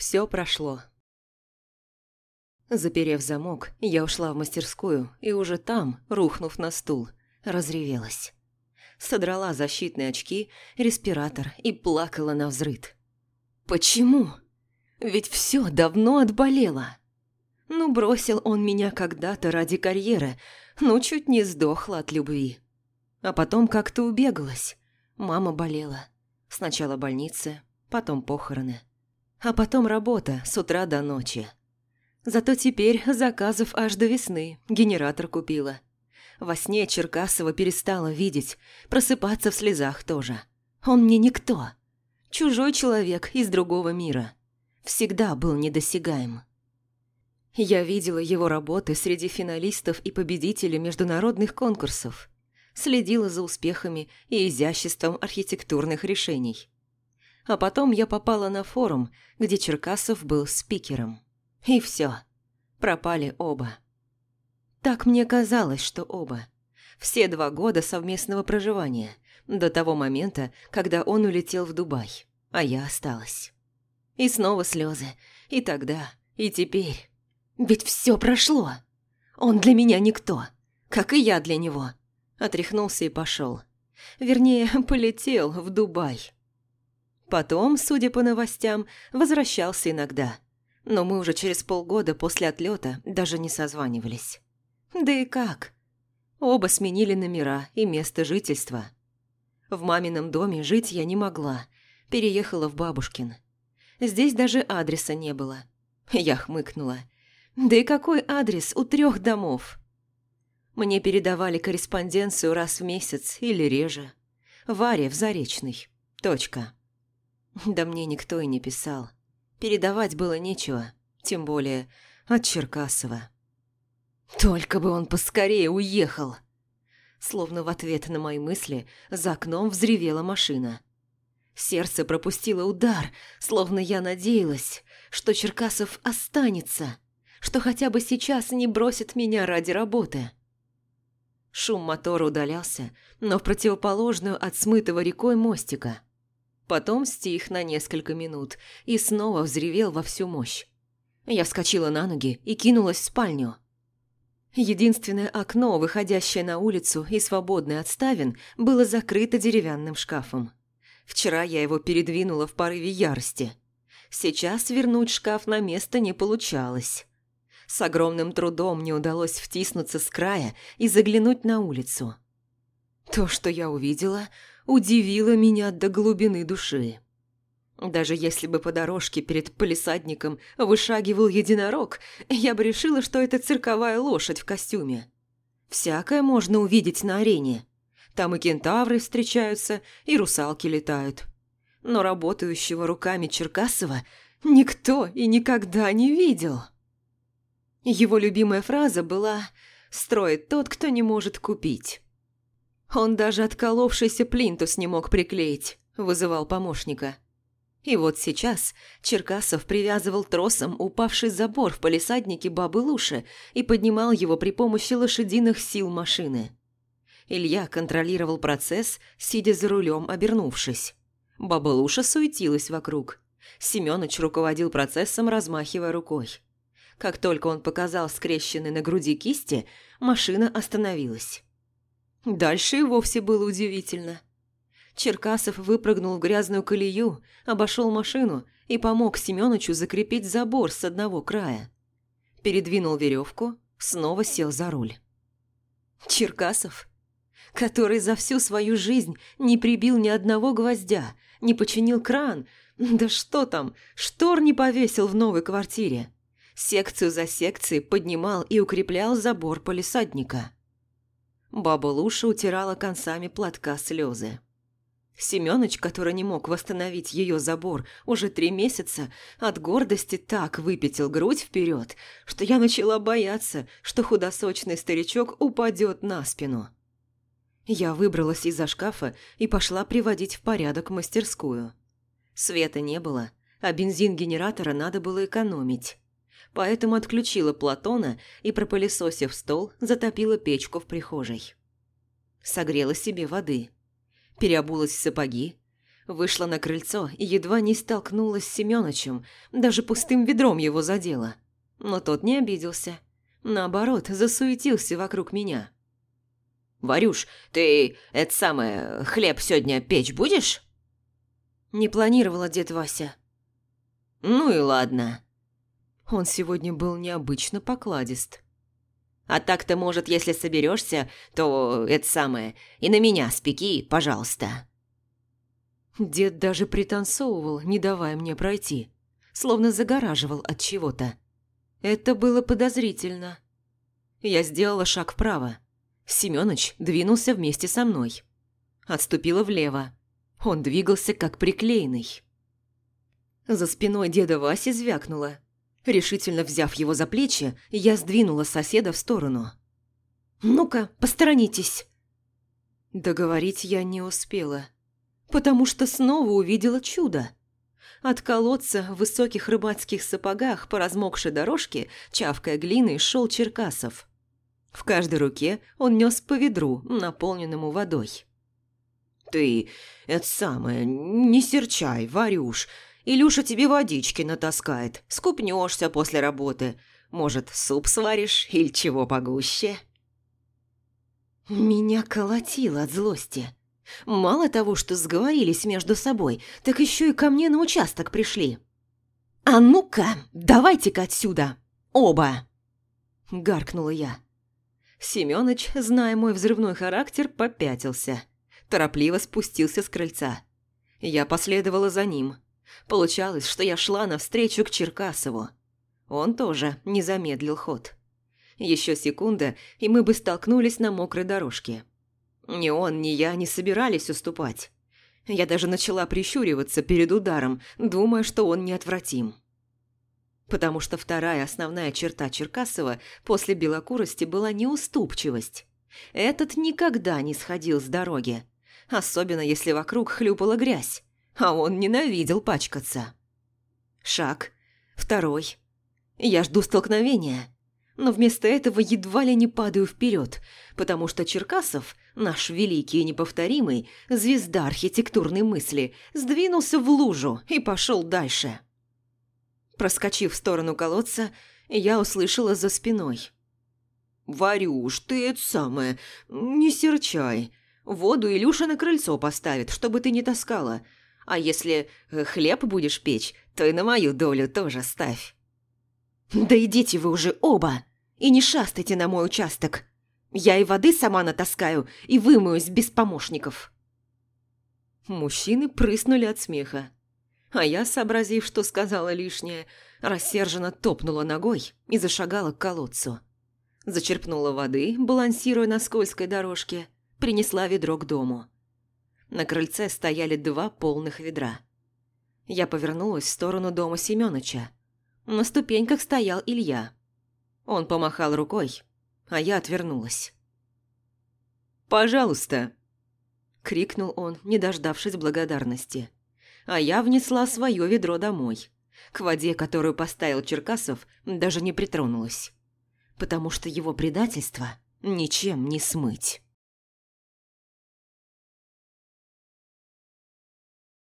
все прошло. Заперев замок, я ушла в мастерскую и уже там, рухнув на стул, разревелась. Содрала защитные очки, респиратор и плакала на взрыд. Почему? Ведь все давно отболело. Ну, бросил он меня когда-то ради карьеры, ну, чуть не сдохла от любви. А потом как-то убегалась. Мама болела. Сначала больница, потом похороны. А потом работа с утра до ночи. Зато теперь заказов аж до весны, генератор купила. Во сне Черкасова перестала видеть, просыпаться в слезах тоже. Он мне никто. Чужой человек из другого мира. Всегда был недосягаем. Я видела его работы среди финалистов и победителей международных конкурсов. Следила за успехами и изяществом архитектурных решений. А потом я попала на форум, где Черкасов был спикером. И все. Пропали оба. Так мне казалось, что оба. Все два года совместного проживания, до того момента, когда он улетел в Дубай, а я осталась. И снова слезы. И тогда, и теперь. Ведь все прошло. Он для меня никто, как и я для него. Отряхнулся и пошел. Вернее, полетел в Дубай. Потом, судя по новостям, возвращался иногда. Но мы уже через полгода после отлета даже не созванивались. Да и как? Оба сменили номера и место жительства. В мамином доме жить я не могла. Переехала в бабушкин. Здесь даже адреса не было. Я хмыкнула. Да и какой адрес у трех домов? Мне передавали корреспонденцию раз в месяц или реже. Варя в Заречный. Точка. Да мне никто и не писал. Передавать было нечего, тем более от Черкасова. Только бы он поскорее уехал. Словно в ответ на мои мысли за окном взревела машина. Сердце пропустило удар, словно я надеялась, что Черкасов останется, что хотя бы сейчас не бросит меня ради работы. Шум мотора удалялся, но в противоположную от смытого рекой мостика – Потом стих на несколько минут и снова взревел во всю мощь. Я вскочила на ноги и кинулась в спальню. Единственное окно, выходящее на улицу и свободное от ставен, было закрыто деревянным шкафом. Вчера я его передвинула в порыве ярости. Сейчас вернуть шкаф на место не получалось. С огромным трудом мне удалось втиснуться с края и заглянуть на улицу. То, что я увидела, удивило меня до глубины души. Даже если бы по дорожке перед полисадником вышагивал единорог, я бы решила, что это цирковая лошадь в костюме. Всякое можно увидеть на арене. Там и кентавры встречаются, и русалки летают. Но работающего руками Черкасова никто и никогда не видел. Его любимая фраза была «строит тот, кто не может купить». Он даже отколовшийся плинтус не мог приклеить, вызывал помощника. И вот сейчас Черкасов привязывал тросом упавший забор в палисаднике бабы Луши и поднимал его при помощи лошадиных сил машины. Илья контролировал процесс, сидя за рулем, обернувшись. Баба Луша суетилась вокруг. Семёныч руководил процессом, размахивая рукой. Как только он показал скрещенные на груди кисти, машина остановилась. Дальше и вовсе было удивительно. Черкасов выпрыгнул в грязную колею, обошел машину и помог Семёнычу закрепить забор с одного края. Передвинул веревку, снова сел за руль. Черкасов, который за всю свою жизнь не прибил ни одного гвоздя, не починил кран, да что там, штор не повесил в новой квартире. Секцию за секцией поднимал и укреплял забор полисадника. Баба Луша утирала концами платка слезы. Семёныч, который не мог восстановить ее забор уже три месяца, от гордости так выпятил грудь вперед, что я начала бояться, что худосочный старичок упадет на спину. Я выбралась из-за шкафа и пошла приводить в порядок мастерскую. Света не было, а бензин генератора надо было экономить поэтому отключила Платона и, пропылесосив стол, затопила печку в прихожей. Согрела себе воды. Переобулась в сапоги. Вышла на крыльцо и едва не столкнулась с Семёнычем, даже пустым ведром его задела. Но тот не обиделся. Наоборот, засуетился вокруг меня. «Варюш, ты, это самое, хлеб сегодня печь будешь?» Не планировала дед Вася. «Ну и ладно». Он сегодня был необычно покладист. «А так-то, может, если соберешься, то это самое, и на меня спеки, пожалуйста». Дед даже пританцовывал, не давая мне пройти, словно загораживал от чего-то. Это было подозрительно. Я сделала шаг вправо. Семёныч двинулся вместе со мной. Отступила влево. Он двигался как приклеенный. За спиной деда Васи звякнуло. Решительно взяв его за плечи, я сдвинула соседа в сторону. «Ну-ка, посторонитесь!» Договорить я не успела, потому что снова увидела чудо. От колодца в высоких рыбацких сапогах по размокшей дорожке, чавкая глиной, шел Черкасов. В каждой руке он нес по ведру, наполненному водой. «Ты, это самое, не серчай, Варюш. Илюша тебе водички натаскает. Скупнешься после работы. Может, суп сваришь или чего погуще?» Меня колотило от злости. Мало того, что сговорились между собой, так еще и ко мне на участок пришли. «А ну-ка, давайте-ка отсюда! Оба!» Гаркнула я. Семёныч, зная мой взрывной характер, попятился. Торопливо спустился с крыльца. Я последовала за ним. Получалось, что я шла навстречу к Черкасову. Он тоже не замедлил ход. Еще секунда, и мы бы столкнулись на мокрой дорожке. Ни он, ни я не собирались уступать. Я даже начала прищуриваться перед ударом, думая, что он неотвратим потому что вторая основная черта Черкасова после белокурости была неуступчивость. Этот никогда не сходил с дороги, особенно если вокруг хлюпала грязь, а он ненавидел пачкаться. Шаг, второй. Я жду столкновения, но вместо этого едва ли не падаю вперед, потому что Черкасов, наш великий и неповторимый, звезда архитектурной мысли, сдвинулся в лужу и пошел дальше. Проскочив в сторону колодца, я услышала за спиной. «Варюш, ты это самое, не серчай. Воду Илюша на крыльцо поставит, чтобы ты не таскала. А если э, хлеб будешь печь, то и на мою долю тоже ставь». «Да идите вы уже оба и не шастайте на мой участок. Я и воды сама натаскаю, и вымоюсь без помощников». Мужчины прыснули от смеха. А я, сообразив, что сказала лишнее, рассерженно топнула ногой и зашагала к колодцу. Зачерпнула воды, балансируя на скользкой дорожке, принесла ведро к дому. На крыльце стояли два полных ведра. Я повернулась в сторону дома Семёныча. На ступеньках стоял Илья. Он помахал рукой, а я отвернулась. «Пожалуйста!» – крикнул он, не дождавшись благодарности а я внесла свое ведро домой. К воде, которую поставил Черкасов, даже не притронулась. Потому что его предательство ничем не смыть.